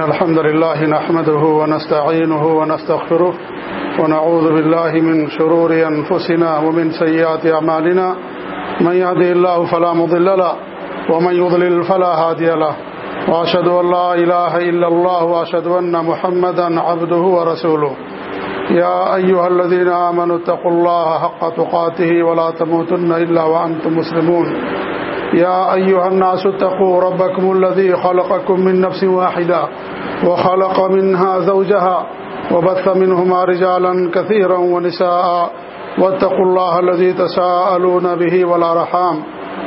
إن الحمد لله نحمده ونستعينه ونستغفره ونعوذ بالله من شرور أنفسنا ومن سيئات أعمالنا من يهدي الله فلا مضل له ومن يضلل فلا هادي له وأشهد أن لا إله إلا الله وأشهد أن محمدا عبده ورسوله يا أيها الذين آمنوا اتقوا الله حق تقاته ولا تموتن إلا وأنتم مسلمون يا أيها الناس اتقوا ربكم الذي خلقكم من نفس واحدة وخلق منها زوجها وبث منهما رجالا كثيرا ونساء واتقوا الله الذي تساءلون به والأرحام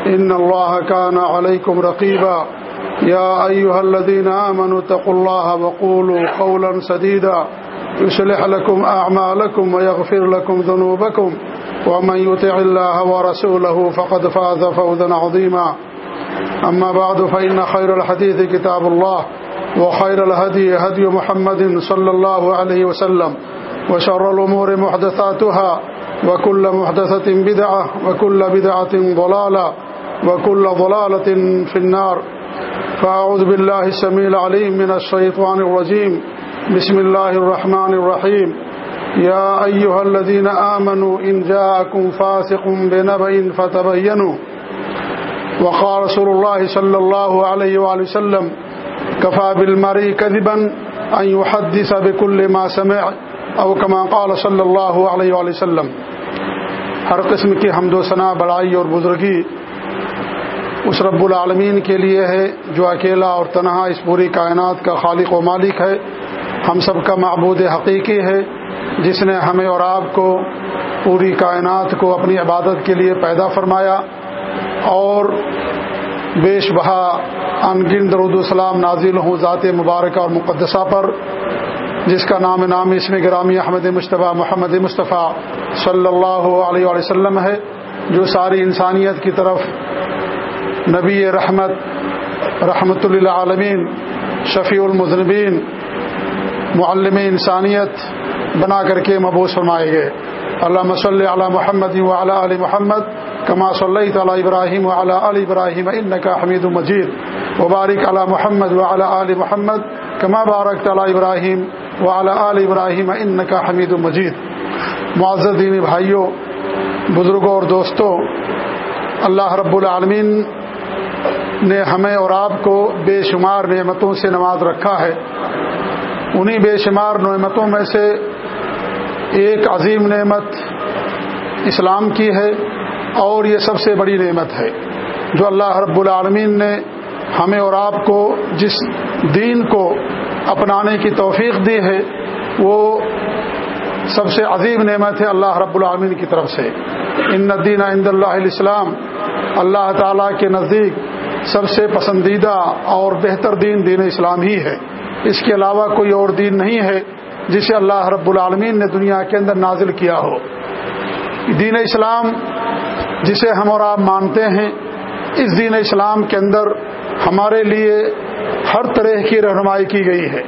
إن الله كان عليكم رقيبا يا أيها الذين آمنوا اتقوا الله وقولوا قولا سديدا يصلح لكم أعمالكم ويغفر لكم ذنوبكم ومن يطع الله ورسوله فقد فاز فوزا عظيما. أما بعد، فإن خير الحديث كتاب الله، وخير الهدي هدي محمد صلى الله عليه وسلم، وشر الأمور محدثاتها، وكل محدثة بدعة، وكل بدعة ضلالة، وكل ضلالة في النار. فأعوذ بالله السميع العليم من الشيطان الرجيم. بسم الله الرحمن الرحيم. يا أيها الذين آمنوا إن جاءكم فاسق بنبأ فتبينوا وقال رسول الله صلى الله عليه وآله وسلم كفى بالمرء كذبا أن يحدث بكل ما سمع أو كما قال صلى الله عليه وآله وسلم ہر قسم کی حمد و ثناء، بڑائی اور بزرگی اس رب العالمین کے لیے ہے جو اکیلا اور تنہا اس پوری کائنات کا خالق و مالک ہے۔ ہم سب کا معبود حقیقی ہے۔ جس نے ہمیں اور آپ کو پوری کائنات کو اپنی عبادت کے لیے پیدا فرمایا اور بیش بہا انگن درود السلام نازل ہوں ذات مبارکہ اور مقدسہ پر، جس کا نام نام اس میں گرامی احمد مشتبہ محمد مصطفیٰ صلی اللہ علیہ وسلم ہے، جو ساری انسانیت کی طرف نبی رحمت رحمت اللہ عالمین شفیع المذنبین، معلم انسانیت بنا کر کے مبوس فرمائے گئے۔ اللہ صلی علی محمد وعلی علی محمد کما صلی تعالیٰ ابراہیم وعلی علی ابراہیم ان کا حمید مجید۔ وبارک علی محمد وعلی علی محمد کما بارک تعالیٰ ابراہیم وعلی علی ابراہیم ان حمید مجید۔ معزز دینی بھائیوں بزرگوں اور دوستوں، اللہ رب العالمین نے ہمیں اور آپ کو بے شمار نعمتوں سے نواز رکھا ہے۔ انہی بے شمار نعمتوں میں سے ایک عظیم نعمت اسلام کی ہے اور یہ سب سے بڑی نعمت ہے جو اللہ رب العالمین نے ہمیں اور آپ کو جس دین کو اپنانے کی توفیق دی ہے، وہ سب سے عظیم نعمت ہے اللہ رب العالمین کی طرف سے۔ ان دین عند اللہ الاسلام، اللہ تعالیٰ کے نزدیک سب سے پسندیدہ اور بہتر دین دین اسلام ہی ہے۔ اس کے علاوہ کوئی اور دین نہیں ہے۔ جسے اللہ رب العالمین نے دنیا کے اندر نازل کیا ہو۔ دین اسلام جسے ہم اور آپ مانتے ہیں، اس دین اسلام کے اندر ہمارے لیے ہر طرح کی رہنمائی کی گئی ہے۔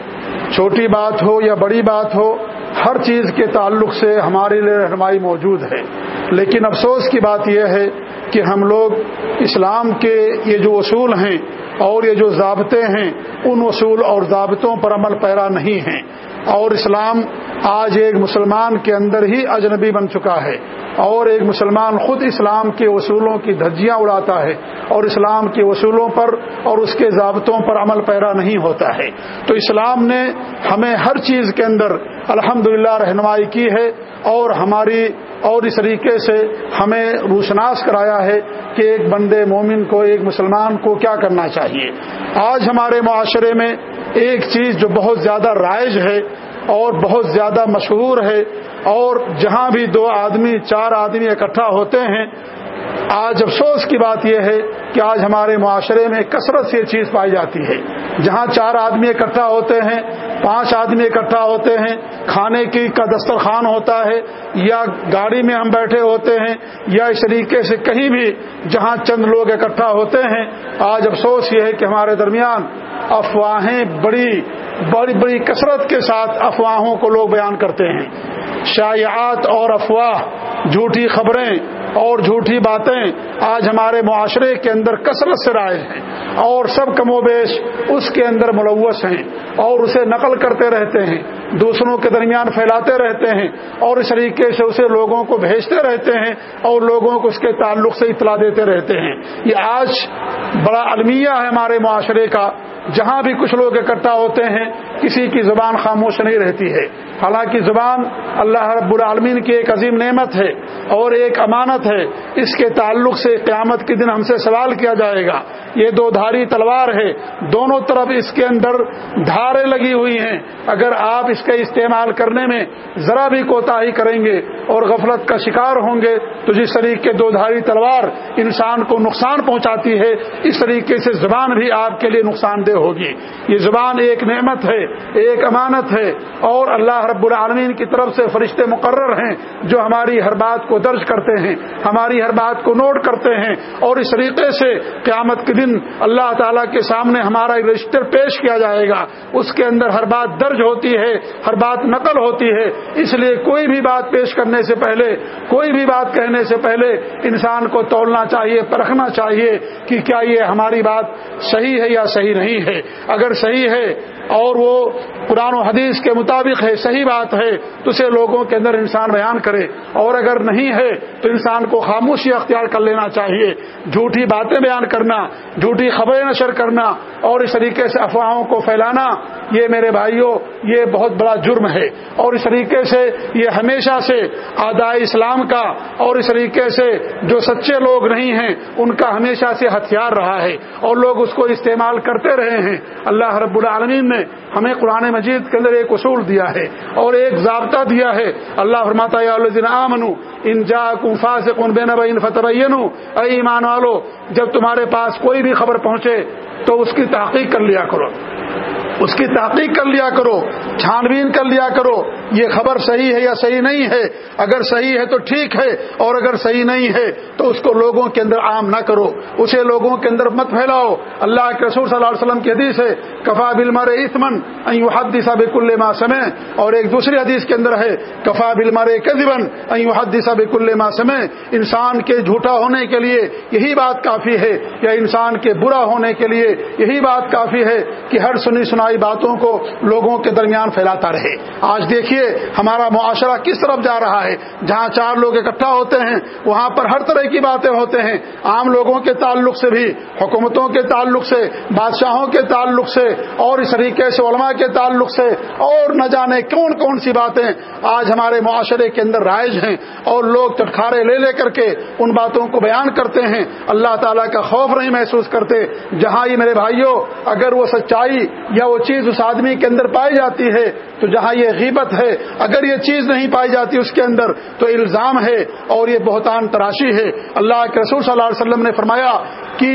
چھوٹی بات ہو یا بڑی بات ہو، ہر چیز کے تعلق سے ہمارے لیے رہنمائی موجود ہے۔ لیکن افسوس کی بات یہ ہے کہ ہم لوگ اسلام کے یہ جو اصول ہیں اور یہ جو ضابطے ہیں، ان اصول اور ضابطوں پر عمل پیرا نہیں ہیں۔ اور اسلام آج ایک مسلمان کے اندر ہی اجنبی بن چکا ہے۔ اور ایک مسلمان خود اسلام کے اصولوں کی دھجیاں اڑاتا ہے۔ اور اسلام کے اصولوں پر اور اس کے ضابطوں پر عمل پیرا نہیں ہوتا ہے۔ تو اسلام نے ہمیں ہر چیز کے اندر الحمد رہنمائی کی ہے اور ہماری اور اس طریقے سے ہمیں روشناس کرایا ہے کہ ایک بندے مومن کو، ایک مسلمان کو کیا کرنا چاہیے۔ آج ہمارے معاشرے میں ایک چیز جو بہت زیادہ رائج ہے اور بہت زیادہ مشہور ہے اور جہاں بھی دو آدمی، چار آدمی اکٹھا ہوتے ہیں آج افسوس کی بات یہ ہے کہ آج ہمارے معاشرے میں کثرت سے یہ چیز پائی جاتی ہے۔ جہاں چار آدمی اکٹھا ہوتے ہیں، پانچ آدمی اکٹھا ہوتے ہیں، کھانے کی کا دسترخوان ہوتا ہے، یا گاڑی میں ہم بیٹھے ہوتے ہیں، یا اس طریقے سے کہیں بھی جہاں چند لوگ اکٹھا ہوتے ہیں، آج افسوس یہ ہے کہ ہمارے درمیان افواہیں بڑی بڑی بڑی کثرت کے ساتھ افواہوں کو لوگ بیان کرتے ہیں۔ شائعات اور افواہ، جھوٹی خبریں اور جھوٹی باتیں آج ہمارے معاشرے کے اندر کثرت سے رائے ہیں اور سب کم و بیش اس کے اندر ملوث ہیں اور اسے نقل کرتے رہتے ہیں، دوسروں کے درمیان پھیلاتے رہتے ہیں اور اس طریقے سے اسے لوگوں کو بھیجتے رہتے ہیں اور لوگوں کو اس کے تعلق سے اطلاع دیتے رہتے ہیں۔ یہ آج بڑا المیہ ہے ہمارے معاشرے کا، جہاں بھی کچھ لوگ اکٹھا ہوتے ہیں کسی کی زبان خاموش نہیں رہتی ہے۔ حالانکہ زبان اللہ رب العالمین کی ایک عظیم نعمت ہے اور ایک امانت ہے۔ اس کے تعلق سے قیامت کے دن ہم سے سوال کیا جائے گا۔ یہ دو دھاری تلوار ہے۔ دونوں طرف اس کے اندر دھاریں لگی ہوئی ہیں۔ اگر آپ اس کے استعمال کرنے میں ذرا بھی کوتا کریں گے اور غفلت کا شکار ہوں گے، تو جس طریقے دو دھاری تلوار انسان کو نقصان پہنچاتی ہے، اس طریقے سے زبان بھی آپ کے لیے نقصان دہ ہوگی۔ یہ زبان ایک نعمت ہے۔ ایک امانت ہے اور اللہ رب العالمین کی طرف سے فرشتے مقرر ہیں جو ہماری ہر بات کو درج کرتے ہیں، ہماری ہر بات کو نوٹ کرتے ہیں اور اس طریقے سے قیامت کے دن اللہ تعالیٰ کے سامنے ہمارا رجسٹر پیش کیا جائے گا۔ اس کے اندر ہر بات درج ہوتی ہے، ہر بات نقل ہوتی ہے۔ اس لیے کوئی بھی بات پیش کرنے سے پہلے، کوئی بھی بات کہنے سے پہلے انسان کو تولنا چاہیے، پرکھنا چاہیے کہ کیا یہ ہماری بات صحیح ہے یا صحیح نہیں ہے۔ اگر صحیح ہے اور وہ قرآن و حدیث کے مطابق ہے، صحیح بات ہے، تو اسے لوگوں کے اندر انسان بیان کرے۔ اور اگر نہیں ہے، تو انسان کو خاموشی اختیار کر لینا چاہیے۔ جھوٹی باتیں بیان کرنا، جھوٹی خبریں نشر کرنا، اور اس طریقے سے افواہوں کو پھیلانا، یہ میرے بھائیوں، یہ بہت بڑا جرم ہے۔ اور اس طریقے سے یہ ہمیشہ سے آدائے اسلام کا، اور اس طریقے سے جو سچے لوگ نہیں ہیں، ان کا ہمیشہ سے ہتھیار رہا ہے۔ اور لوگ اس کو استعمال کرتے رہے ہیں۔ اللہ رب العالمین نے ہمیں قرآن مجید کے اندر ایک اصول دیا ہے اور ایک ضابطہ دیا ہے۔ اللہ فرماتا ان جا کنفا سے کن بین بین فتح اے ایمان والو، جب تمہارے پاس کوئی بھی خبر پہنچے تو اس کی تحقیق کر لیا کرو۔ اس کی تحقیق کر لیا کرو چھان بین کر لیا کرو، یہ خبر صحیح ہے یا صحیح نہیں ہے؟ اگر صحیح ہے تو ٹھیک ہے، اور اگر صحیح نہیں ہے تو اس کو لوگوں کے اندر عام نہ کرو۔ اسے لوگوں کے اندر مت پھیلاؤ۔ اللہ کے رسول صلی اللہ علیہ وسلم کی حدیث ہے، کفا بل مر اسمن حدیثہ بک ما سمے اور ایک دوسری حدیث کے اندر ہے، کفا بل مر کزبن حدیثہ بک ما سمے انسان کے جھوٹا ہونے کے لیے یہی بات کافی ہے، یا انسان کے برا ہونے کے لیے یہی بات کافی ہے کہ ہر سنی سنا سنائی باتوں کو لوگوں کے درمیان پھیلاتا رہے۔ آج دیکھیے ہمارا معاشرہ کس طرف جا رہا ہے۔ جہاں چار لوگ اکٹھا ہوتے ہیں، وہاں پر ہر طرح کی باتیں ہوتے ہیں۔ عام لوگوں کے تعلق سے بھی، حکومتوں کے تعلق سے، بادشاہوں کے تعلق سے، اور اس طریقے سے علماء کے تعلق سے، اور نہ جانے کون کون سی باتیں آج ہمارے معاشرے کے اندر رائج ہیں۔ اور لوگ چٹکارے لے لے کر کے ان باتوں کو بیان کرتے ہیں۔ اللہ تعالیٰ کا خوف نہیں محسوس کرتے۔ جہاں یہ میرے بھائیوں، اگر وہ سچائی یا وہ وہ چیز اس آدمی کے اندر پائی جاتی ہے تو جہاں یہ غیبت ہے، اگر یہ چیز نہیں پائی جاتی اس کے اندر تو الزام ہے اور یہ بہتان تراشی ہے۔ اللہ کے رسول صلی اللہ علیہ وسلم نے فرمایا کہ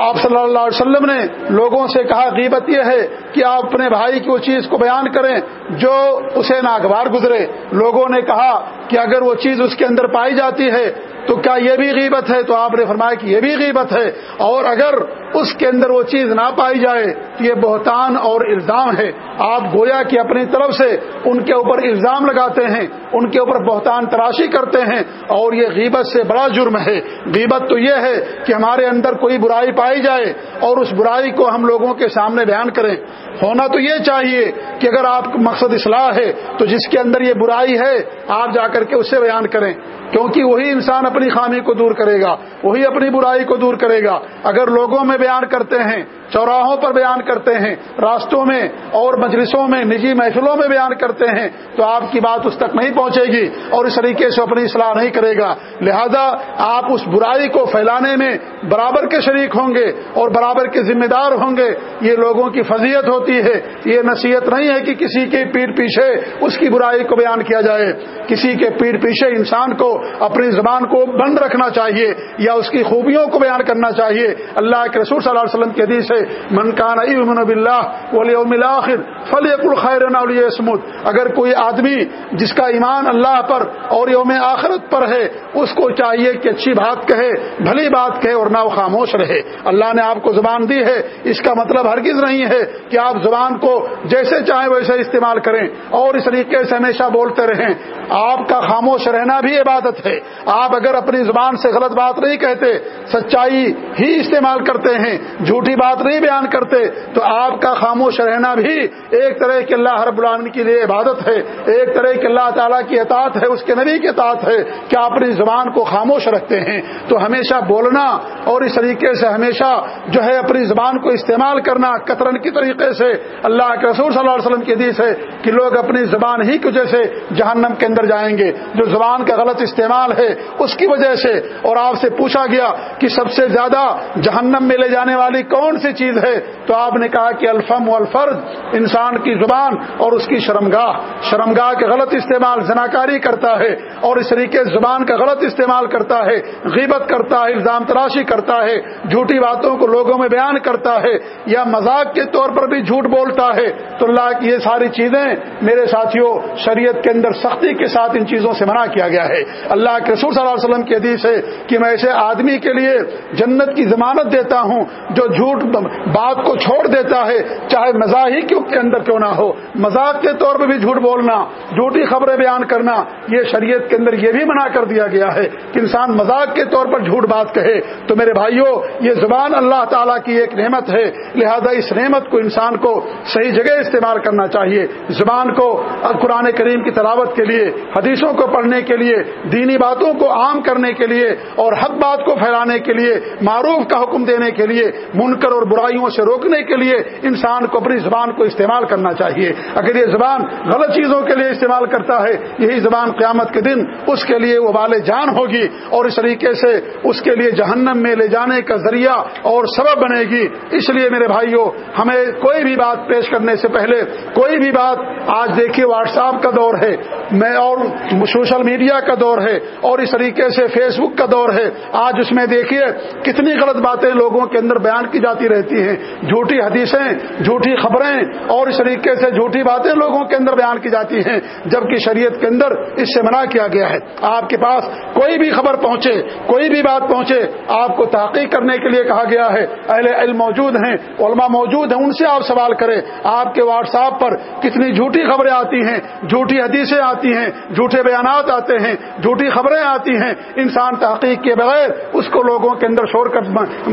آپ صلی اللہ علیہ وسلم نے لوگوں سے کہا، غیبت یہ ہے کہ آپ اپنے بھائی کی وہ چیز کو بیان کریں جو اسے ناگوار گزرے۔ لوگوں نے کہا کہ اگر وہ چیز اس کے اندر پائی جاتی ہے تو کیا یہ بھی غیبت ہے؟ تو آپ نے فرمایا کہ یہ بھی غیبت ہے۔ اور اگر اس کے اندر وہ چیز نہ پائی جائے تو یہ بہتان اور الزام ہے۔ آپ گویا کہ اپنی طرف سے ان کے اوپر الزام لگاتے ہیں، ان کے اوپر بہتان تراشی کرتے ہیں اور یہ غیبت سے بڑا جرم ہے۔ غیبت تو یہ ہے کہ ہمارے اندر کوئی برائی پائی جائے اور اس برائی کو ہم لوگوں کے سامنے بیان کریں۔ ہونا تو یہ چاہیے کہ اگر آپ مقصد اصلاح ہے تو جس کے اندر یہ برائی ہے، آپ جا کر کے اسے بیان کریں۔ کیونکہ وہی انسان اپنی خامی کو دور کرے گا، وہی اپنی برائی کو دور کرے گا۔ اگر لوگوں میں بیان کرتے ہیں چوراہوں پر بیان کرتے ہیں، راستوں میں اور مجلسوں میں، نجی محفلوں میں بیان کرتے ہیں، تو آپ کی بات اس تک نہیں پہنچے گی اور اس طریقے سے اپنی اصلاح نہیں کرے گا۔ لہذا آپ اس برائی کو پھیلانے میں برابر کے شریک ہوں گے اور برابر کے ذمہ دار ہوں گے۔ یہ لوگوں کی فضیت ہوتی ہے۔ یہ نصیحت نہیں ہے کہ کسی کے پیٹ پیچھے اس کی برائی کو بیان کیا جائے۔ کسی کے پیٹ پیچھے انسان کو اپنی زبان کو بند رکھنا چاہیے یا اس کی خوبیوں کو بیان کرنا چاہیے۔ اللہ کے رسول صلی اللہ علیہ وسلم کے حدیث ہے منکان امن بلّہ ولیوم الآخر فلیق الخیر اسمد اگر کوئی آدمی جس کا ایمان اللہ پر اور یوم آخرت پر ہے، اس کو چاہیے کہ اچھی بات کہے، بھلی بات کہے اور نہ وہ خاموش رہے۔ اللہ نے آپ کو زبان دی ہے، اس کا مطلب ہرگز نہیں ہے کہ آپ زبان کو جیسے چاہیں ویسے استعمال کریں۔ اور اس طریقے سے ہمیشہ بولتے رہیں۔ آپ کا خاموش رہنا بھی عبادت ہے۔ آپ اگر اپنی زبان سے غلط بات نہیں کہتے، سچائی ہی استعمال کرتے ہیں۔ جھوٹی بات نہیں بیان کرتے، تو آپ کا خاموش رہنا بھی ایک طرح کے اللہ رب العالمین کے لیے عبادت ہے، ایک طرح کے اللہ تعالیٰ کی اطاعت ہے، اس کے نبی کی اطاعت ہے کہ آپ اپنی زبان کو خاموش رکھتے ہیں۔ تو ہمیشہ بولنا اور اس طریقے سے ہمیشہ جو ہے اپنی زبان کو استعمال کرنا قطرن کی طریقے سے اللہ کے رسول صلی اللہ علیہ وسلم کی حدیث ہے کہ لوگ اپنی زبان ہی کی وجہ سے جہنم کے اندر جائیں گے۔ جو زبان کا غلط استعمال ہے، اس کی وجہ سے اور آپ سے پوچھا گیا کہ سب سے زیادہ جہنم میں لے جانے والی کون سی چیز ہے تو آپ نے کہا کہ الفم والفرد انسان کی زبان اور اس کی شرمگاہ۔ شرمگاہ کے غلط استعمال زناکاری کرتا ہے اور اس طریقے زبان کا غلط استعمال کرتا ہے، غیبت کرتا ہے، الزام تراشی کرتا ہے، جھوٹی باتوں کو لوگوں میں بیان کرتا ہے یا مذاق کے طور پر بھی جھوٹ بولتا ہے۔ تو اللہ کی یہ ساری چیزیں میرے ساتھیوں، شریعت کے اندر سختی کے ساتھ ان چیزوں سے منع کیا گیا ہے۔ اللہ کے رسول صلی اللہ علیہ وسلم کی حدیث ہے کہ میں ایسے آدمی کے لیے جنت کی ضمانت دیتا ہوں جو جھوٹ بات کو چھوڑ دیتا ہے، چاہے مزاح ہی کے اندر کیوں نہ ہو۔ مذاق کے طور پر بھی جھوٹ بولنا، جھوٹی خبریں بیان کرنا، یہ شریعت کے اندر یہ بھی منع کر دیا گیا ہے کہ انسان مذاق کے طور پر جھوٹ بات کہے۔ تو میرے بھائیوں، یہ زبان اللہ تعالیٰ کی ایک نعمت ہے۔ لہذا اس نعمت کو انسان کو صحیح جگہ استعمال کرنا چاہیے۔ زبان کو، قرآن کریم کی تلاوت کے لیے، حدیثوں کو پڑھنے کے لیے، دینی باتوں کو عام کرنے کے لیے، اور حق بات کو پھیلانے کے لیے، معروف کا حکم دینے کے لیے، منکر اور برائیوں سے روکنے کے لیے انسان کو اپنی زبان کو استعمال کرنا چاہیے۔ اگر یہ زبان غلط چیزوں کے لیے استعمال کرتا ہے، یہی زبان قیامت کے دن اس کے لیے وہ جان ہوگی اور اس طریقے سے اس کے لیے جہنم میں لے جانے کا ذریعہ اور سبب بنے گی۔ اس لیے میرے بھائیوں ہمیں کوئی بھی بات پیش کرنے سے پہلے کوئی بھی بات، آج دیکھیے واٹس ایپ کا دور ہے، میں اور سوشل میڈیا کا دور ہے اور اس طریقے سے فیس بک کا دور ہے۔ آج اس میں دیکھیے کتنی غلط باتیں لوگوں کے اندر بیان کی جاتی رہتی ہیں، جھوٹی حدیثیں، جھوٹی خبریں، اور اس طریقے سے جھوٹی باتیں لوگوں کے اندر بیان کی جاتی ہیں، جبکہ شریعت کے اندر اس سے منع کیا گیا ہے۔ آپ کے پاس کوئی بھی خبر پہنچے، کوئی بھی بات پہنچے، آپ کو تحقیق کرنے کے لیے کہا گیا ہے، اہل علم موجود ہیں، علماء موجود ہیں، ان سے آپ سوال کریں۔ آپ کے واٹس ایپ پر کتنی جھوٹی خبریں آتی ہیں، جھوٹی حدیثیں آتی ہیں، جھوٹے بیانات آتے ہیں، جھوٹی خبریں آتی ہیں۔ انسان تحقیق کے بغیر اس کو لوگوں کے اندر شور کر،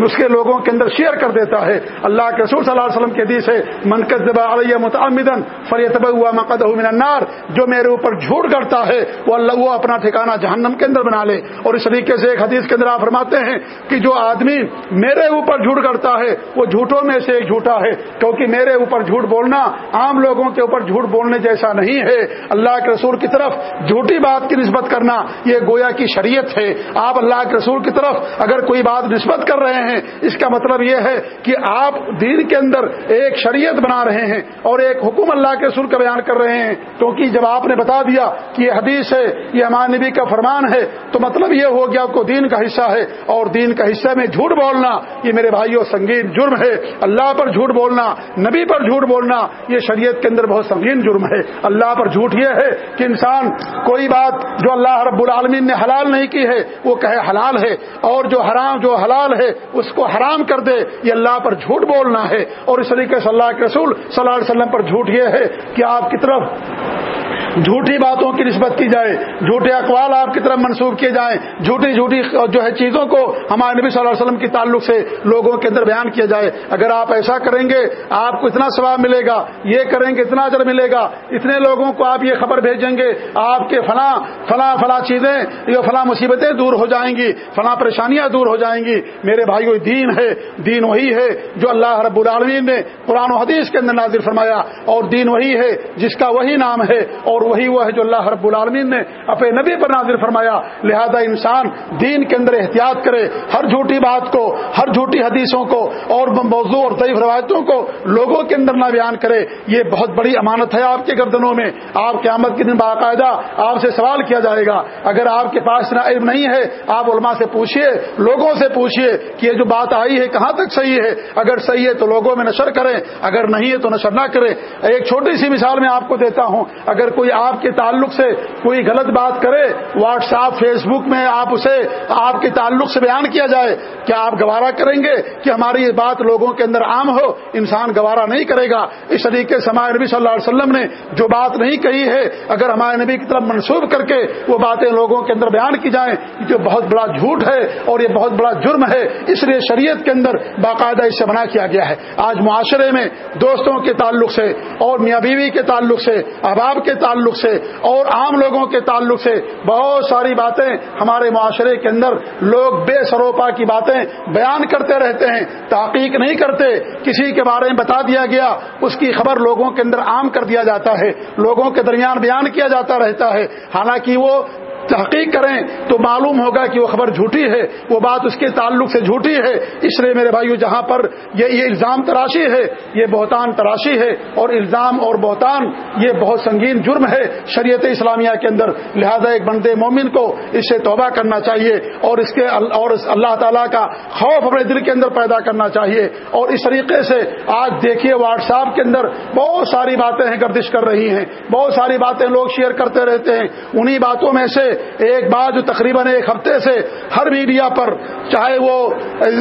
اس کے لوگوں کے اندر شیئر کر دیتا ہے۔ اللہ کے رسول صلی اللہ علیہ وسلم کے حدیث ہے منقد علیہ متعمدن فریتب ہوا مقد من النار جو میرے اوپر جھوٹ کرتا ہے، وہ اللہ وہ اپنا ٹھکانہ جہنم کے اندر بنا لے۔ اور اس طریقے سے ایک حدیث کے اندر آپ فرماتے ہیں کہ جو آدمی میرے اوپر جھوٹ کرتا ہے، وہ جھوٹوں میں سے ایک جھوٹا ہے۔ کیونکہ میرے اوپر جھوٹ بولنا عام لوگوں کے اوپر جھوٹ بولنے جیسا نہیں ہے۔ اللہ کے رسول کی طرف جھوٹی بات کی نسبت کرنا، یہ گویا کی شریعت ہے۔ آپ اللہ کے رسول کی طرف اگر کوئی بات نسبت کر رہے ہیں، اس کا مطلب یہ ہے کہ آپ دین کے اندر ایک شریعت بنا رہے ہیں اور ایک حکم اللہ کے رسول کا بیان کر رہے ہیں، کیونکہ جب آپ نے بتا دیا کہ یہ حدیث ہے، یہ ہمارے نبی کا فرمان ہے، تو مطلب یہ ہو گیا کو دین کا حصہ ہے اور دین کا حصہ میں جھوٹ بولنا، یہ میرے بھائیوں سنگین جرم ہے۔ اللہ پر جھوٹ بولنا، نبی پر جھوٹ بولنا، یہ شریعت کے اندر بہت سنگین جرم ہے۔ اللہ پر جھوٹ یہ ہے کہ انسان کوئی بات جو اللہ رب العالمین نے حلال نہیں کی ہے، وہ کہے حلال ہے اور جو حرام، جو حلال ہے، اس کو حرام کر دے، یہ اللہ پر جھوٹ بولنا ہے اور اس طریقے سے اللہ کے رسول صلی اللہ علیہ وسلم پر جھوٹ یہ ہے کہ آپ کی طرف جھوٹی باتوں کی نسبت کی جائے، جھوٹے اقوال آپ کی طرف منسوخ کیے جائیں، جھوٹی جھوٹی جو ہے چیزوں کو ہمارے نبی صلی اللہ علیہ وسلم کی تعلق سے لوگوں کے اندر بیان کیا جائے۔ اگر آپ ایسا کریں گے، آپ کو اتنا ثواب ملے گا، یہ کریں گے، اتنا اجر ملے گا، اتنے لوگوں کو آپ یہ خبر بھیجیں گے، آپ کے فلاں فلاں فلاں چیزیں یہ فلاں مصیبتیں دور ہو جائیں گی، فلاں پریشانیاں دور ہو جائیں گی۔ میرے بھائیو، دین ہے، دین وہی ہے جو اللہ رب العالمین نے قرآن و حدیث کے اندر نازل فرمایا، اور دین وہی ہے جس کا وہی نام ہے، اور اور وہی وہ ہے جو اللہ رب العالمین نے اپنے نبی پر نازل فرمایا، لہذا انسان دین کے اندر احتیاط کرے، ہر جھوٹی بات کو، ہر جھوٹی حدیثوں کو اور موضوع اور ضعیف روایتوں کو لوگوں کے اندر نہ بیان کرے۔ یہ بہت بڑی امانت ہے آپ کے گردنوں میں۔ آپ قیامت کے دن باقاعدہ آپ سے سوال کیا جائے گا۔ اگر آپ کے پاس اتنا علم نہیں ہے، آپ علماء سے پوچھیے لوگوں سے پوچھیے کہ یہ جو بات آئی ہے، کہاں تک صحیح ہے؟ اگر صحیح ہے تو لوگوں میں نشر کریں، اگر نہیں ہے تو نشر نہ کریں۔ ایک چھوٹی سی مثال میں آپ کو دیتا ہوں۔ اگر کوئی آپ کے تعلق سے کوئی غلط بات کرے واٹس ایپ فیس بک میں آپ اسے، آپ کے تعلق سے بیان کیا جائے، کیا آپ گوارا کریں گے کہ ہماری یہ بات لوگوں کے اندر عام ہو؟ انسان گوارا نہیں کرے گا۔ اس طریقے سے ہمارے نبی صلی اللہ علیہ وسلم نے جو بات نہیں کہی ہے، اگر ہمارے نبی کی طرف منسوخ کر کے وہ باتیں لوگوں کے اندر بیان کی جائیں جو بہت بڑا جھوٹ ہے اور یہ بہت بڑا جرم ہے، اس لیے شریعت کے اندر باقاعدہ اس سے منع کیا گیا ہے۔ آج معاشرے میں دوستوں کے تعلق سے اور میاں بیوی کے تعلق سے، احباب کے تعلق سے اور عام لوگوں کے تعلق سے بہت ساری باتیں ہمارے معاشرے کے اندر لوگ بے سروپا کی باتیں بیان کرتے رہتے ہیں، تحقیق نہیں کرتے، کسی کے بارے میں بتا دیا گیا، اس کی خبر لوگوں کے اندر عام کر دیا جاتا ہے، لوگوں کے درمیان بیان کیا جاتا رہتا ہے، حالانکہ وہ تحقیق کریں تو معلوم ہوگا کہ وہ خبر جھوٹی ہے، وہ بات اس کے تعلق سے جھوٹی ہے۔ اس لیے میرے بھائیو، جہاں پر یہ یہ الزام تراشی ہے، یہ بہتان تراشی ہے اور الزام اور بہتان، یہ بہت سنگین جرم ہے شریعت اسلامیہ کے اندر۔ لہذا ایک بندے مومن کو اس سے توبہ کرنا چاہیے اور اس کے اور اللہ تعالیٰ کا خوف اپنے دل کے اندر پیدا کرنا چاہیے۔ اور اس طریقے سے آج دیکھیے واٹس ایپ کے اندر بہت ساری باتیں ہیں گردش کر رہی ہیں۔ بہت ساری باتیں لوگ شیئر کرتے رہتے ہیں۔ انہی باتوں میں سے ایک بات جو تقریباً ایک ہفتے سے ہر میڈیا پر، چاہے وہ،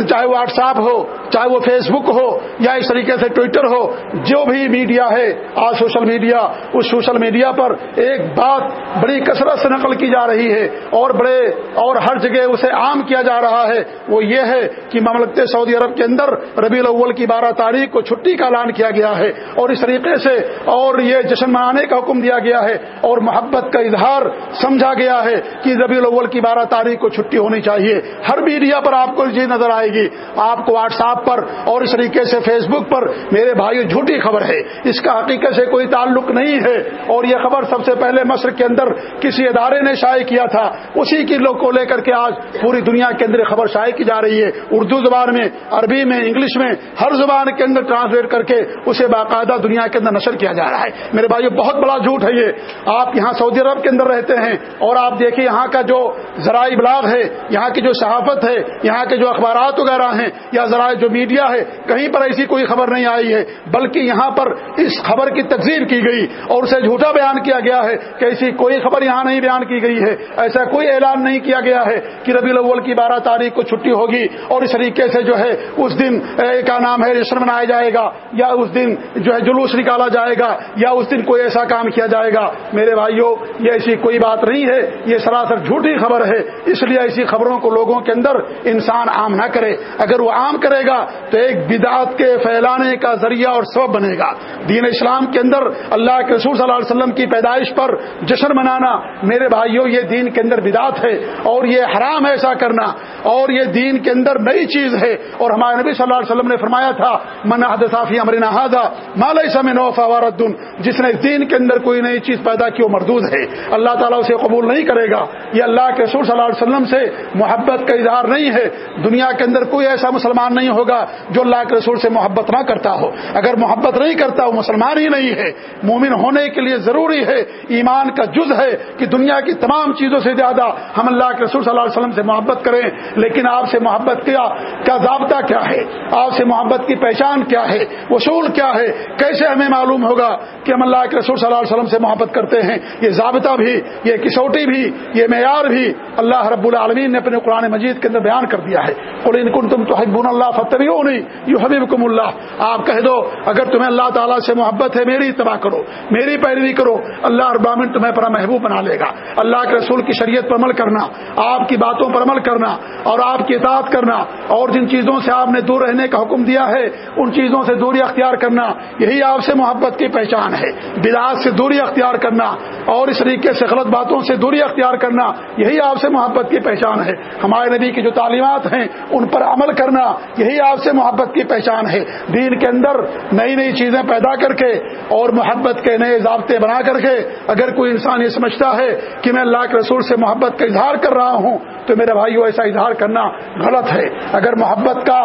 چاہے واٹس ایپ ہو، چاہے وہ فیس بک ہو یا اس طریقے سے ٹویٹر ہو، جو بھی میڈیا ہے آج سوشل میڈیا، اس سوشل میڈیا پر ایک بات بڑی کثرت سے نقل کی جا رہی ہے اور بڑے، اور ہر جگہ اسے عام کیا جا رہا ہے۔ وہ یہ ہے کہ مملکت سعودی عرب کے اندر ربیع الاول کی بارہ تاریخ کو چھٹی کا اعلان کیا گیا ہے اور اس طریقے سے اور یہ جشن منانے کا حکم دیا گیا ہے اور محبت کا اظہار سمجھا گیا ہے۔ کہ ربیع الاول کی بارہ تاریخ کو چھٹی ہونی چاہیے۔ ہر میڈیا پر آپ کو یہ نظر آئے گی۔ آپ کو واٹس ایپ پر اور اس طریقے سے فیس بک پر میرے بھائی جھوٹی خبر ہے۔ اس کا حقیقت سے کوئی تعلق نہیں ہے۔ اور یہ خبر سب سے پہلے مصر کے اندر کسی ادارے نے شائع کیا تھا۔ اسی کی لوگ کو لے کر کے آج پوری دنیا کے اندر خبر شائع کی جا رہی ہے۔ اردو زبان میں، عربی میں، انگلش میں، ہر زبان کے اندر ٹرانسلیٹ کر کے اسے باقاعدہ دنیا کے اندر نشر کیا جا رہا ہے۔ میرے بھائی بہت بڑا جھوٹ ہے یہ۔ آپ یہاں سعودی عرب کے اندر رہتے ہیں اور آپ آپ دیکھیں یہاں کا جو ذرائع ابلاغ ہے، یہاں کی جو صحافت ہے، یہاں کے جو اخبارات وغیرہ ہیں یا ذرائع جو میڈیا ہے، کہیں پر ایسی کوئی خبر نہیں آئی ہے، بلکہ یہاں پر اس خبر کی تقسیم کی گئی اور اسے جھوٹا بیان کیا گیا ہے کہ ایسی کوئی خبر یہاں نہیں بیان کی گئی ہے۔ ایسا کوئی اعلان نہیں کیا گیا ہے کہ ربی الاول کی بارہ تاریخ کو چھٹی ہوگی اور اس طریقے سے جو ہے اس دن کا نام ہے جشن منایا جائے گا یا اس دن جو ہے جلوس نکالا جائے گا یا اس دن کوئی ایسا کام کیا جائے گا۔ میرے بھائیوں، یہ ایسی کوئی بات نہیں ہے یہ سراسر جھوٹی خبر ہے، اس لیے ایسی خبروں کو لوگوں کے اندر انسان عام نہ کرے۔ اگر وہ عام کرے گا تو ایک بدعت کے پھیلانے کا ذریعہ اور سبب بنے گا۔ دین اسلام کے اندر اللہ کے رسول صلی اللہ علیہ وسلم کی پیدائش پر جشن منانا، میرے بھائیوں، یہ دین کے اندر بدعت ہے اور یہ حرام ہے ایسا کرنا۔ اور یہ دین کے اندر نئی چیز ہے۔ اور ہمارے نبی صلی اللہ علیہ وسلم نے فرمایا تھا، من حدثافی امرنا ہاضا مالیہ سمن فواردن جس نے دین کے اندر کوئی نئی چیز پیدا کی وہ مردود ہے۔ اللہ تعالیٰ اسے قبول نہیں کرے گا۔ یہ اللہ کے رسول صلی اللہ علیہ وسلم سے محبت کا اظہار نہیں ہے۔ دنیا کے اندر کوئی ایسا مسلمان نہیں ہوگا جو اللہ کے رسول سے محبت نہ کرتا ہو۔ اگر محبت نہیں کرتا، وہ مسلمان ہی نہیں ہے۔ مومن ہونے کے لیے ضروری ہے، ایمان کا جز ہے کہ دنیا کی تمام چیزوں سے زیادہ ہم اللہ کے رسول صلی اللہ علیہ وسلم سے محبت کریں۔ لیکن آپ سے محبت کیا کا ضابطہ کیا ہے؟ آپ سے محبت کی پہچان کیا ہے؟ وصول کیا ہے؟ کیسے ہمیں معلوم ہوگا کہ ہم اللہ کے رسول صلی اللہ علیہ وسلم سے محبت کرتے ہیں؟ یہ ضابطہ بھی، یہ کسوٹی بھی یہ معیار بھی اللہ رب العالمین نے اپنے قرآن مجید کے اندر بیان کر دیا ہے۔ اور ان کن تم تو حبون اللہ فتح ہو نہیں یو حبیب کم اللہ۔ آپ کہہ دو، اگر تمہیں اللہ تعالیٰ سے محبت ہے، میری اتباع کرو، میری پیروی کرو۔ اللہ ابامن تمہیں اپنا محبوب بنا لے گا۔ اللہ کے رسول کی شریعت پر عمل کرنا، آپ کی باتوں پر عمل کرنا اور آپ کی اطاعت کرنا۔ اور جن چیزوں سے آپ نے دور رہنے کا حکم دیا ہے، ان چیزوں سے دوری اختیار کرنا۔ یہی آپ سے محبت کی پہچان ہے۔ بدعات سے دوری اختیار کرنا اور اس طریقے سے غلط باتوں سے دوری اختیار کرنا یہی آپ سے محبت کی پہچان ہے۔ ہمارے نبی کی جو تعلیمات ہیں، ان پر عمل کرنا یہی آپ سے محبت کی پہچان ہے۔ دین کے اندر نئی نئی چیزیں پیدا کر کے اور محبت کے نئے ضابطے بنا کر کے اگر کوئی انسان یہ سمجھتا ہے کہ میں اللہ کے رسول سے محبت کا اظہار کر رہا ہوں، تو میرے بھائیو، ایسا اظہار کرنا غلط ہے۔ اگر محبت کا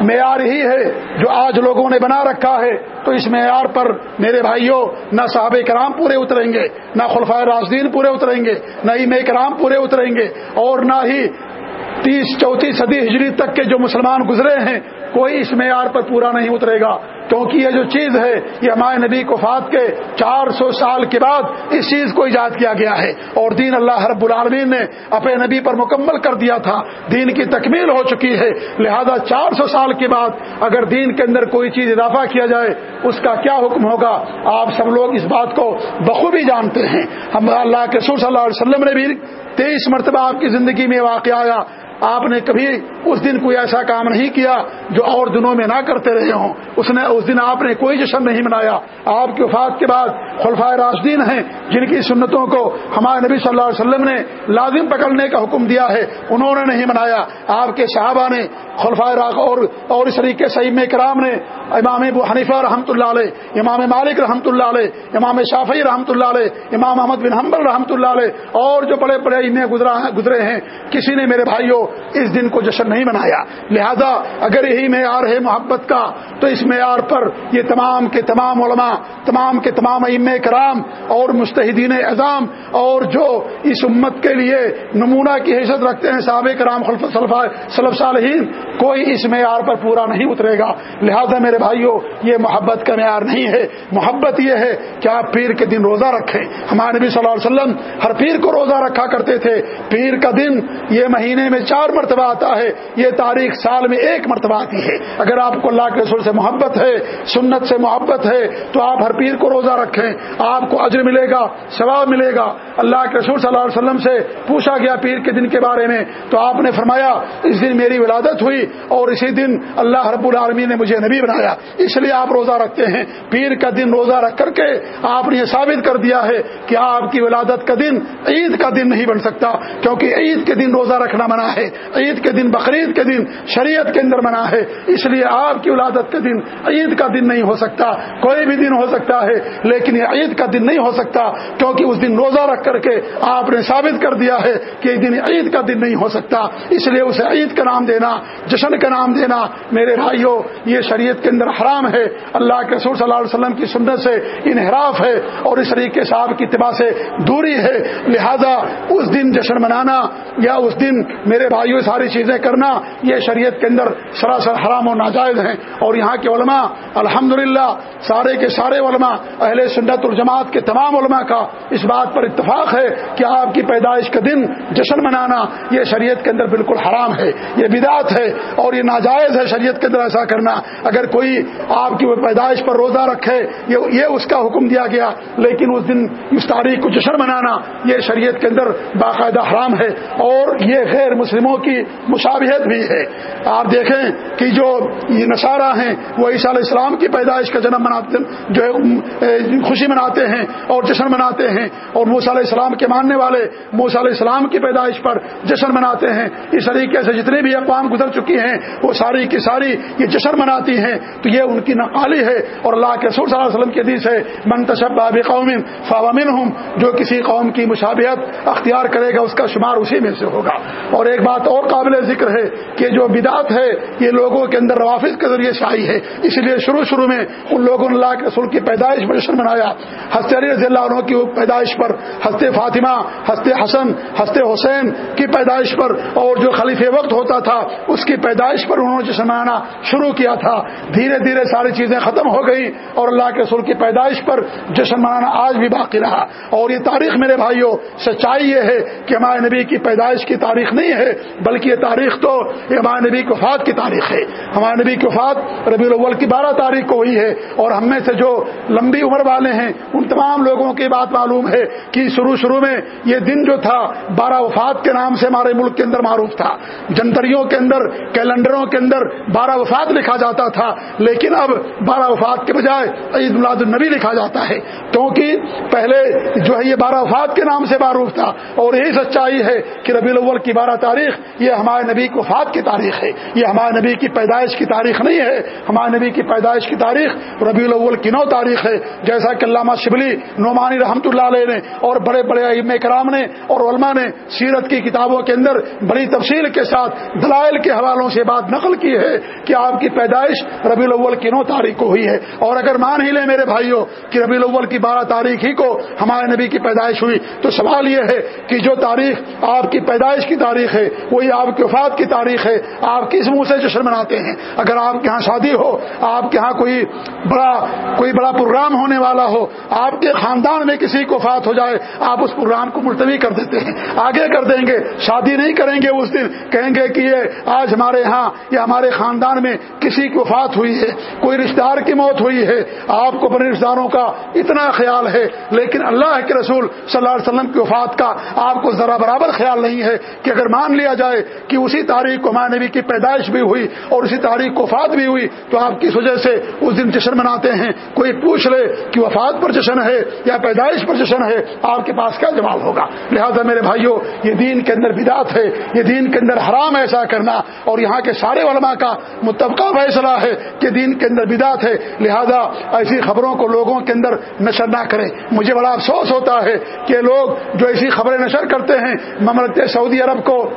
معیار ہی ہے جو آج لوگوں نے بنا رکھا ہے، تو اس معیار پر میرے بھائیوں نہ صحابہ کرام پورے اتریں گے، نہ خلفۂ راجدین پورے اتریں گے۔ نہ ام کرام پورے اتریں گے اور نہ ہی تیس چوتھی صدی ہجری تک کے جو مسلمان گزرے ہیں کوئی اس معیار پر پورا نہیں اترے گا۔ کیونکہ یہ جو چیز ہے، یہ ہمارے نبی کفات کے چار سو سال کے بعد اس چیز کو ایجاد کیا گیا ہے۔ اور دین اللہ رب العالمین نے اپنے نبی پر مکمل کر دیا تھا۔ دین کی تکمیل ہو چکی ہے۔ لہذا چار سو سال کے بعد اگر دین کے اندر کوئی چیز اضافہ کیا جائے، اس کا کیا حکم ہوگا؟ آپ سب لوگ اس بات کو بخوبی جانتے ہیں۔ ہم اللہ کے سور صلی اللہ علیہ وسلم نے بھی تیئیس مرتبہ آپ کی زندگی میں واقع آیا۔ آپ نے کبھی اس دن کوئی ایسا کام نہیں کیا جو اور دنوں میں نہ کرتے رہے ہوں؟ اس نے اس دن آپ نے کوئی جشن نہیں منایا۔ آپ کی وفات کے بعد خلفائے راشدین ہیں، جن کی سنتوں کو ہمارے نبی صلی اللہ علیہ وسلم نے لازم پکڑنے کا حکم دیا ہے، انہوں نے نہیں منایا۔ آپ کے صحابہ نے، خلفائے اور اور اس طریقے سعیم کرام نے، امام ابو حنیفہ رحمۃ اللہ علیہ، امام مالک رحمۃ اللہ علیہ، امام شافی رحمۃ اللہ علیہ، امام محمد بن حمبل رحمۃ اللہ علیہ، اور جو بڑے بڑے گزرے ہیں، کسی نے میرے بھائیوں اس دن کو جشن نہیں منایا۔ لہذا اگر یہی معیار ہے محبت کا، تو اس معیار پر یہ تمام کے تمام علماء، تمام کے تمام ام کرام اور مستحدین اعظام اور جو اس امت کے لیے نمونہ کی حیثیت رکھتے ہیں صحابہ کرام صلف صالحین، کوئی اس معیار پر پورا نہیں اترے گا۔ لہذا میرے بھائیوں یہ محبت کا معیار نہیں ہے۔ محبت یہ ہے کہ آپ پیر کے دن روزہ رکھیں۔ ہمارے نبی صلی اللہ علیہ وسلم ہر پیر کو روزہ رکھا کرتے تھے۔ پیر کا دن یہ مہینے میں چار مرتبہ آتا ہے، یہ تاریخ سال میں ایک مرتبہ آتی ہے۔ اگر آپ کو اللہ کے رسول سے محبت ہے، سنت سے محبت ہے، تو آپ ہر پیر کو روزہ رکھیں۔ آپ کو اجر ملے گا، ثواب ملے گا۔ اللہ کے رسول صلی اللہ علیہ وسلم سے پوچھا گیا پیر کے دن کے بارے میں، تو آپ نے فرمایا، اس دن میری ولادت ہوئی اور اسی دن اللہ رب العالمین نے مجھے نبی بنایا۔ اس لیے آپ روزہ رکھتے ہیں۔ پیر کا دن روزہ رکھ کر کے آپ نے یہ ثابت کر دیا ہے کہ آپ کی ولادت کا دن عید کا دن نہیں بن سکتا، کیونکہ عید کے دن روزہ رکھنا منع ہے۔ عید کے دن، بقرعید کے دن شریعت کے اندر منع ہے۔ اس لیے آپ کی ولادت کے دن، عید کا دن نہیں ہو سکتا۔ کوئی بھی دن ہو سکتا ہے، لیکن یہ عید کا دن نہیں ہو سکتا، کیونکہ اس دن روزہ رکھ کر کے آپ نے ثابت کر دیا ہے کہ دن عید کا دن نہیں ہو سکتا۔ اس لیے اسے عید کا نام دینا، جشن کا نام دینا۔ میرے بھائیوں یہ شریعت کے اندر حرام ہے۔ اللہ کے رسول صلی اللہ علیہ وسلم کی سنت سے انحراف ہے اور اس طریقے سے آپ کی اتباع سے دوری ہے۔ لہذا اس دن جشن منانا یا اس دن میرے بھائیوں ساری چیزیں کرنا، یہ شریعت کے اندر سراسر حرام و ناجائز ہیں۔ اور یہاں کے علماء الحمد سارے کے سارے علماء، اہل سنت الجماعت کے تمام علماء کا اس بات پر اتفاق ہے کہ آپ کی پیدائش کا دن جشن منانا، یہ شریعت کے اندر بالکل حرام ہے۔ یہ بدعت ہے اور یہ ناجائز ہے شریعت کے اندر ایسا کرنا۔ اگر کوئی آپ کی پیدائش پر روزہ رکھے، یہ اس کا حکم دیا گیا، لیکن اس دن اس تاریخ کو جشن منانا، یہ شریعت کے اندر باقاعدہ حرام ہے۔ اور یہ غیر مسلم مسلموں کی مشابہت بھی ہے۔ آپ دیکھیں کہ جو یہ نصارہ ہیں، وہ عیسیٰ علیہ السلام کی پیدائش کا جنم مناتے، جو خوشی مناتے ہیں اور جشن مناتے ہیں۔ اور موسیٰ علیہ السلام کے ماننے والے موسیٰ علیہ السلام کی پیدائش پر جشن مناتے ہیں۔ اس طریقے سے جتنے بھی اقوام گزر چکی ہیں، وہ ساری کی ساری یہ جشن مناتی ہیں۔ تو یہ ان کی نقالی ہے۔ اور اللہ کے سور صلی اللہ علیہ وسلم کے حدیث ہے منتشب باب قوم فاوامن ہوں جو کسی قوم کی مشابہت اختیار کرے گا، اس کا شمار اسی میں سے ہوگا۔ اور ایک بات بات اور قابل ذکر ہے کہ جو بدعت ہے، یہ لوگوں کے اندر روافظ کے ذریعے سے آئی ہے۔ اس لیے شروع شروع میں ان لوگوں نے اللہ کے رسول کی پیدائش پر جشن منایا۔ ہست علی رضی اللہ عنہ کی پیدائش پر ہست فاطمہ ہست حسن ہست حسین کی پیدائش پر اور جو خلیف وقت ہوتا تھا، اس کی پیدائش پر انہوں نے جشن منانا شروع کیا تھا۔ دھیرے دھیرے ساری چیزیں ختم ہو گئی اور اللہ کے رسول کی پیدائش پر جشن منانا آج بھی باقی رہا۔ اور یہ تاریخ میرے بھائیوں، سچائی یہ ہے کہ ہمارے نبی کی پیدائش کی تاریخ نہیں ہے۔ بلکہ یہ تاریخ تو یہ ہمارے نبی کی وفات کی تاریخ ہے۔ ہمارے نبی کی وفات ربیع الاول کی بارہ تاریخ کو ہوئی ہے اور ہم میں سے جو لمبی عمر والے ہیں، ان تمام لوگوں کی بات معلوم ہے کہ شروع شروع میں یہ دن جو تھا، بارہ وفات کے نام سے ہمارے ملک کے اندر معروف تھا۔ جنتریوں کے اندر، کیلنڈروں کے اندر بارہ وفات لکھا جاتا تھا، لیکن اب بارہ وفات کے بجائے عید میلاد النبی لکھا جاتا ہے۔ کیونکہ پہلے جو ہے یہ بارہ وفات کے نام سے معروف تھا اور یہی سچائی ہے کہ ربی الاول کی بارہ تاریخ یہ ہمارے نبی کی وفات کی تاریخ ہے۔ یہ ہمارے نبی کی پیدائش کی تاریخ نہیں ہے۔ ہمارے نبی کی پیدائش کی تاریخ ربی الاول کی نو تاریخ ہے۔ جیسا کہ علامہ شبلی نعمانی رحمۃ اللہ علیہ نے اور بڑے بڑے ام کرام نے اور علماء نے سیرت کی کتابوں کے اندر بڑی تفصیل کے ساتھ دلائل کے حوالوں سے بات نقل کی ہے کہ آپ کی پیدائش ربی الاول کی نو تاریخ کو ہوئی ہے۔ اور اگر مان ہی لیں میرے بھائیوں کہ ربی الاول کی بارہ تاریخ ہی کو ہمارے نبی کی پیدائش ہوئی، تو سوال یہ ہے کہ جو تاریخ آپ کی پیدائش کی تاریخ ہے وہی آپ کی وفات کی تاریخ ہے، آپ کس منہ سے جشن مناتے ہیں؟ اگر آپ کے ہاں شادی ہو، آپ کے ہاں کوئی بڑا کوئی بڑا پروگرام ہونے والا ہو، آپ کے خاندان میں کسی کو فات ہو جائے، آپ اس پروگرام کو ملتوی کر دیتے ہیں، آگے کر دیں گے، شادی نہیں کریں گے اس دن، کہیں گے کہ یہ آج ہمارے یہاں یا ہمارے خاندان میں کسی کی وفات ہوئی ہے، کوئی رشتے دار کی موت ہوئی ہے۔ آپ کو اپنے رشتے داروں کا اتنا خیال ہے، لیکن اللہ کے رسول صلی اللہ علیہ وسلم کی وفات کا آپ کو ذرا برابر خیال نہیں ہے کہ اگر مان لیا جائے کہ اسی تاریخ کو ماں نبی کی پیدائش بھی ہوئی اور اسی تاریخ کو وفات بھی ہوئی، تو آپ کس وجہ سے اس دن جشن مناتے ہیں؟ کوئی پوچھ لے کہ وفات پر جشن ہے یا پیدائش پر جشن ہے، آپ کے پاس کیا جواب ہوگا؟ لہذا میرے بھائیوں یہ دین کے اندر بدات ہے، یہ دین کے اندر حرام ایسا کرنا اور یہاں کے سارے علماء کا متبقہ فیصلہ ہے کہ دین کے اندر بدات ہے۔ لہذا ایسی خبروں کو لوگوں کے اندر نشر نہ کریں۔ مجھے بڑا افسوس ہوتا ہے کہ لوگ جو ایسی خبریں نشر کرتے ہیں، مملکت سعودی عرب کو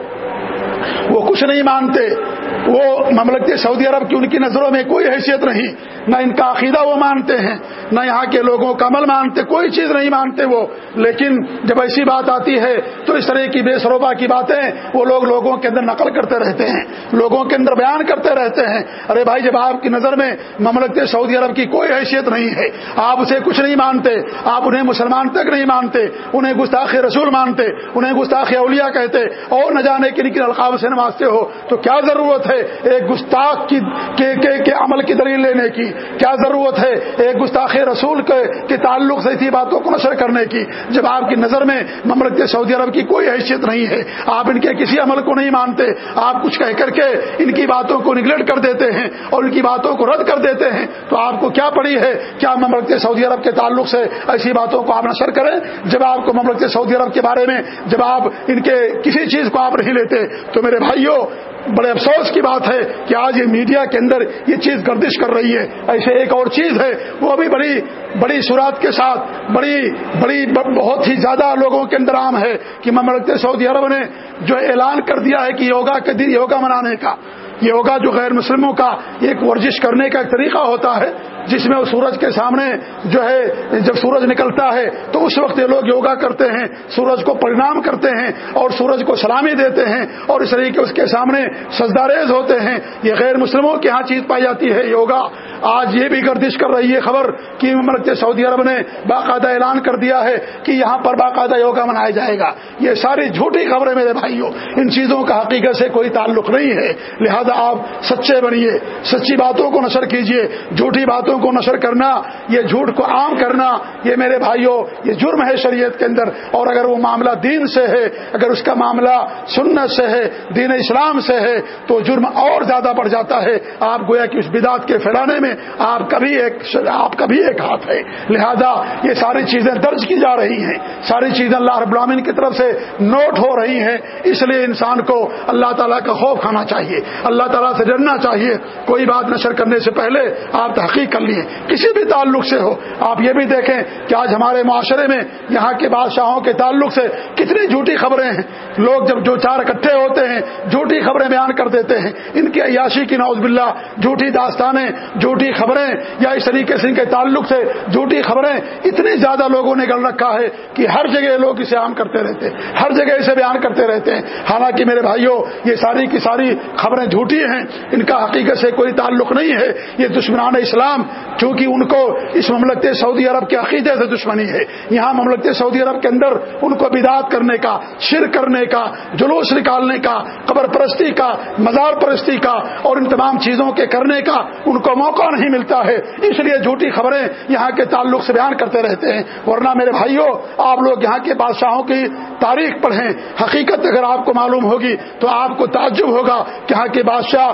وہ کچھ نہیں مانتے۔ وہ مملکت سعودی عرب کی ان کی نظروں میں کوئی حیثیت نہیں، نہ ان کا عقیدہ وہ مانتے ہیں، نہ یہاں کے لوگوں کا عمل مانتے، کوئی چیز نہیں مانتے وہ۔ لیکن جب ایسی بات آتی ہے تو اس طرح کی بے سروبا کی باتیں وہ لوگ لوگوں کے اندر نقل کرتے رہتے ہیں، لوگوں کے اندر بیان کرتے رہتے ہیں۔ ارے بھائی، جب آپ کی نظر میں مملکت سعودی عرب کی کوئی حیثیت نہیں ہے، آپ اسے کچھ نہیں مانتے، آپ انہیں مسلمان تک نہیں مانتے، انہیں گستاخ رسول مانتے، انہیں گستاخ اولیاء کہتے، اور نہ جانے کی نکل القاب سے نوازتے ہو، تو کیا ضرورت ہے ایک گستاخ کی کے, کے, کے عمل کی دلیل لینے کی۔ کیا ضرورت ہے ایک گستاخ رسول کے کے تعلق سے اسی باتوں کو نشر کرنے کی؟ جب آپ کی نظر میں مملکت سعودی عرب کی کوئی حیثیت نہیں ہے آپ ان کے کسی عمل کو نہیں مانتے آپ کچھ کہہ کر کے ان کی باتوں کو نگلیکٹ کر دیتے ہیں اور ان کی باتوں کو رد کر دیتے ہیں تو آپ کو کیا پڑی ہے؟ کیا مملکت سعودی عرب کے تعلق سے ایسی باتوں کو آپ نشر کریں؟ جب آپ کو مملکت سعودی عرب کے بارے میں جب آپ ان کے کسی چیز کو آپ نہیں لیتے تو میرے بھائیوں بڑے افسوس کی بات ہے کہ آج یہ میڈیا کے اندر یہ چیز گردش کر رہی ہے۔ ایسے ایک اور چیز ہے، وہ بھی بڑی بڑی صورت کے ساتھ، بڑی بڑی، بہت ہی زیادہ لوگوں کے اندر عام ہے کہ مملکت سعودی عرب نے جو اعلان کر دیا ہے کہ یوگا کے دن، یوگا منانے کا، یوگا جو غیر مسلموں کا ایک ورزش کرنے کا ایک طریقہ ہوتا ہے جس میں وہ سورج کے سامنے جو ہے جب سورج نکلتا ہے تو اس وقت یہ لوگ یوگا کرتے ہیں، سورج کو پرنام کرتے ہیں اور سورج کو سلامی دیتے ہیں اور اس طریقے اس کے سامنے سجداریز ہوتے ہیں۔ یہ غیر مسلموں کی یہاں چیز پائی جاتی ہے یوگا۔ آج یہ بھی گردش کر رہی ہے خبر کہ مملکت سعودی عرب نے باقاعدہ اعلان کر دیا ہے کہ یہاں پر باقاعدہ یوگا منایا جائے گا۔ یہ ساری جھوٹی خبریں میرے بھائیوں، ان چیزوں کا حقیقت سے کوئی تعلق نہیں ہے۔ لہذا آپ سچے بنیے، سچی باتوں کو نشر کیجیے، جھوٹی باتوں کو نشر کرنا، یہ جھوٹ کو عام کرنا، یہ میرے بھائیوں یہ جرم ہے شریعت کے اندر۔ اور اگر وہ معاملہ دین سے ہے، اگر اس کا معاملہ سنت سے ہے، دین اسلام سے ہے، تو جرم اور زیادہ بڑھ جاتا ہے۔ آپ گویا کہ اس بدعت کے پھیلانے میں آپ کا بھی ایک آپ کا بھی ایک ہاتھ ہے لہذا یہ ساری چیزیں درج کی جا رہی ہیں۔ ساری چیزیں اللہ رب العالمین کی طرف سے نوٹ ہو رہی ہیں۔ اس لیے انسان کو اللہ تعالیٰ کا خوف کھانا چاہیے۔ اللہ تعالیٰ سے ڈرنا چاہیے۔ کوئی بات نشر کرنے سے پہلے آپ تحقیق کر لیے کسی بھی تعلق سے ہو۔ آپ یہ بھی دیکھیں کہ آج ہمارے معاشرے میں یہاں کے بادشاہوں کے تعلق سے کتنی جھوٹی خبریں ہیں۔ لوگ جب جو چار اکٹھے ہوتے ہیں، جھوٹی خبریں بیان کر دیتے ہیں۔ ان کی عیاشی کی نوز باللہ جھوٹی داستانیں، جھوٹی خبریں یا اس طریقے سے ان کے تعلق سے جھوٹی خبریں اتنی زیادہ لوگوں نے گل رکھا ہے کہ ہر جگہ لوگ اسے عام کرتے رہتے ہیں۔ ہر جگہ اسے بیان کرتے رہتے ہیں۔ حالانکہ میرے بھائیوں یہ ساری کی ساری خبریں جھوٹی ہیں۔ ان کا حقیقت سے کوئی تعلق نہیں ہے۔ یہ دشمنان اسلام چونکہ ان کو اس مملکت سعودی عرب کے عقیدے سے دشمنی ہے۔ یہاں مملکت سعودی عرب کے اندر ان کو بدعت کرنے کا شر کرنے کا، جلوس نکالنے کا، قبر پرستی کا، مزار پرستی کا اور ان تمام چیزوں کے کرنے کا ان کو موقع نہیں ملتا ہے۔ اس لیے جھوٹی خبریں یہاں کے تعلق سے بیان کرتے رہتے ہیں۔ ورنہ میرے بھائیوں، آپ لوگ یہاں کے بادشاہوں کی تاریخ پڑھیں۔ حقیقت اگر آپ کو معلوم ہوگی تو آپ کو تعجب ہوگا کہ یہاں کے بادشاہ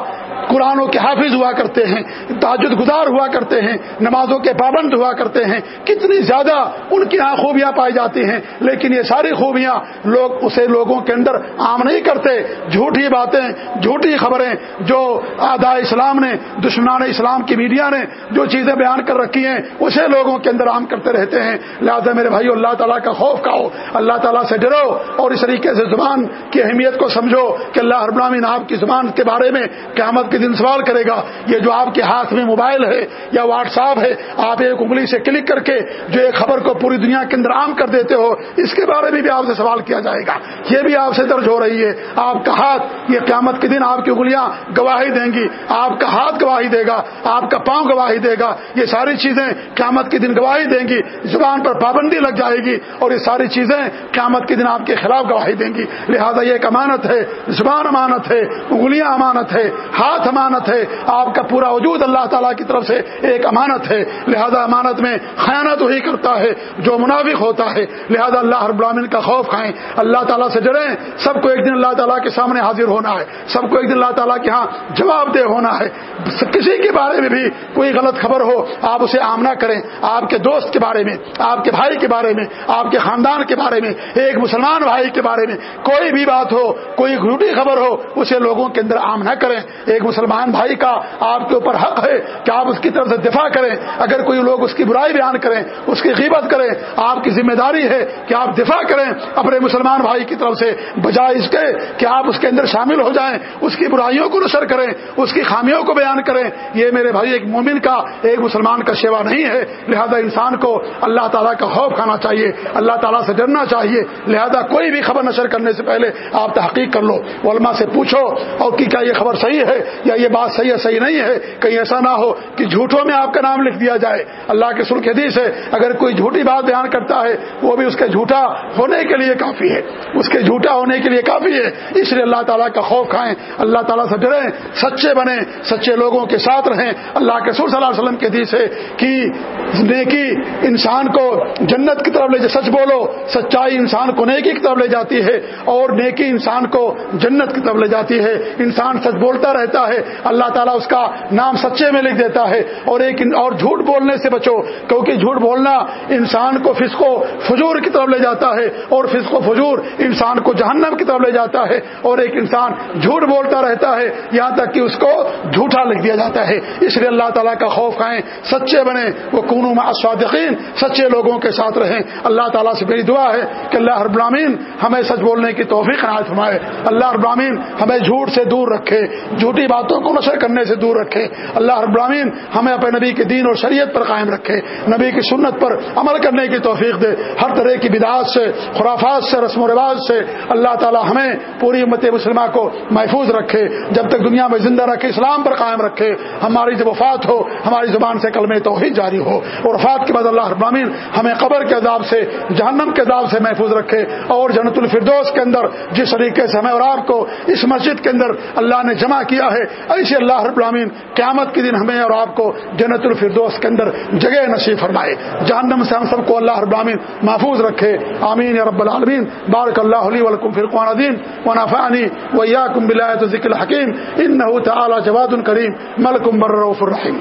قرآنوں کے حافظ ہوا کرتے ہیں تاجد گزار ہوا کرتے ہیں، نمازوں کے پابند ہوا کرتے ہیں۔ کتنی زیادہ ان کی یہاں خوبیاں پائی جاتی ہیں، لیکن یہ ساری خوبیاں لوگ اسے لوگوں کے اندر عام نہیں کرتے۔ جھوٹی باتیں جھوٹی خبریں جو آدھا اسلام نے، دشمنان اسلام کی میڈیا نے جو چیزیں بیان کر رکھی ہیں، اسے لوگوں کے اندر عام کرتے رہتے ہیں۔ لہٰذا میرے بھائی اللہ تعالیٰ کا خوف کھاؤ، اللہ تعالیٰ سے ڈرو اور اس طریقے سے زبان کی اہمیت کو سمجھو کہ اللہ ابرامین آپ کی زبان کے بارے میں قیامت کے دن سوال کرے گا، یہ جو آپ کے ہاتھ میں موبائل ہے یا واٹس ایپ ہے، آپ ایک انگلی سے کلک کر کے جو ایک خبر کو پوری دنیا کے اندر عام کر دیتے ہو، اس کے بارے میں بھی آپ سے سوال کیا جائے گا۔ یہ بھی آپ سے درج ہو رہی ہے۔ آپ کا ہاتھ، یہ قیامت کے دن آپ کی انگلیاں گواہی دیں گی۔ آپ کا ہاتھ گواہی دے گا، آپ کا پاؤں گواہی دے گا۔ یہ ساری چیزیں قیامت کے دن گواہی دیں گی، زبان پر پابندی لگ جائے گی اور یہ ساری چیزیں قیامت کے دن آپ کے خلاف گواہی دیں گی۔ لہذا یہ ایک امانت ہے، زبان امانت ہے، انگلیاں امانت ہے، ہاتھ امانت ہے، آپ کا پورا وجود اللہ تعالیٰ کی طرف سے ایک امانت ہے۔ لہذا امانت میں خیانت وہی کرتا ہے جو منافق ہوتا ہے۔ لہذا اللہ ہر براہین کا خوف کھائیں۔ اللہ تعالیٰ سے جڑیں سب کو ایک دن اللہ تعالیٰ کے سامنے حاضر ہونا ہے۔ سب کو ایک دن اللہ تعالیٰ کے ہاں جواب دہ ہونا ہے۔ کسی کے بارے میں بھی کوئی غلط خبر ہو، آپ اسے آمنا کریں۔ آپ کے دوست کے بارے میں، آپ کے بھائی کے بارے میں، آپ کے خاندان کے بارے میں، ایک مسلمان بھائی کے بارے میں کوئی بھی بات ہو، کوئی جھوٹی خبر ہو، اسے لوگوں کے اندر عام نہ کریں۔ ایک مسلمان بھائی کا آپ کے اوپر حق ہے کہ آپ اس کی طرف سے دفاع کریں۔ اگر کوئی لوگ اس کی برائی بیان کریں، اس کی قیمت کریں، آپ کی ذمہ داری ہے کہ آپ دفاع کریں۔ اپنے مسلمان بھائی کی طرف سے بجائے اس کے کہ آپ اس کے اندر شامل ہو جائیں، اس کی برائیوں کو نشر کریں، اس کی خامیوں کو بیان کریں۔ یہ میرے بھائی، ایک مومن کا، ایک مسلمان کا سیوا نہیں ہے۔ لہذا انسان کو اللہ تعالیٰ کا خوف کھانا چاہیے، اللہ تعالیٰ سے ڈرنا چاہیے۔ لہذا کوئی بھی خبر نشر کرنے سے پہلے آپ تحقیق کر لو۔ علماء سے پوچھو اور کہ کیا یہ خبر صحیح ہے؟ یا یہ بات صحیح ہے، صحیح نہیں ہے، کہیں ایسا نہ ہو کہ جھوٹوں میں آپ کا نام لکھ دیا جائے۔ اللہ کے سرخ حدیث ہے، اگر کوئی جھوٹی بات بیان کرتا ہے، وہ بھی اس کے جھوٹا ہونے کے لیے کافی ہے۔ اس کے جھوٹا ہونے کے لیے کافی ہے۔ اس لیے اللہ تعالیٰ کا خوف کھائیں، اللہ تعالیٰ سے ڈریں، سچے بنے سچے لوگوں کے ساتھ رہیں۔ اللہ کے سر صلی اللہ علیہ وسلم کے حدیث ہے کہ نیکی انسان کو جنت کی طرف لے جائے سچ بولو، سچائی انسان کو نیکی کی طرف لے جاتی ہے اور نیکی انسان کو جنت کی طرف لے جاتی ہے۔ انسان سچ بولتا رہتا ہے، اللہ تعالیٰ اس کا نام سچے میں لکھ دیتا ہے۔ اور ایک اور جھوٹ بولنے سے بچو، کیونکہ جھوٹ بولنا انسان کو فسق و فجور کی طرف لے جاتا ہے، اور فسق و فجور انسان کو جہنم کی طرف لے جاتا ہے۔ اور ایک انسان جھوٹ بولتا رہتا ہے، یہاں تک کہ اس کو جھوٹا لکھ دیا جاتا ہے۔ اس لیے اللہ تعالیٰ کا خوف کھائیں، سچے بنے وہ کنو میں اسوادقین سچے لوگوں کے ساتھ رہیں۔ اللہ تعالیٰ سے میری دعا ہے کہ اللہ ہر برامین ہمیں سچ بولنے کی توفیق عنایت فرمائے۔ اللہ ابراہین ہمیں جھوٹ سے دور رکھے، جھوٹی باتوں کو نشر کرنے سے دور رکھے۔ اللہ ابراہین ہمیں اپنے نبی کے دین اور شریعت پر قائم رکھے۔ نبی کی سنت پر عمل کرنے کی توفیق دے۔ ہر طرح کی بدعات سے، خرافات سے، رسم و رواج سے اللہ تعالیٰ ہمیں پوری امت مسلمہ کو محفوظ رکھے۔ جب تک دنیا میں زندہ رکھے اسلام پر قائم رکھے، ہماری جب وفات ہو، ہماری زبان سے کلمہ توحید جاری ہو۔ اور وفات کے بعد اللہ ابراہین ہمیں قبر کے عذاب سے، جہنم کے عذاب سے محفوظ رکھے۔ اور جنت الفردوس کے اندر، جس طریقے سے ہمیں اور آپ کو اس مسجد کے اندر اللہ نے جمع کیا ہے۔ ایسے اللہ رب العالمین قیامت کے دن ہمیں اور آپ کو جنت الفردوس کے اندر جگہ نصیب فرمائے۔ جہنم سے ہم سب کو اللہ رب العالمین محفوظ رکھے۔ آمین یا رب العالمین۔ بارک اللہ علی ولکم فرقان الدین و نافانی و یا کم بلا ذکر حکیم ان تعالی جواد کریم۔ ملکم برف الرحیم۔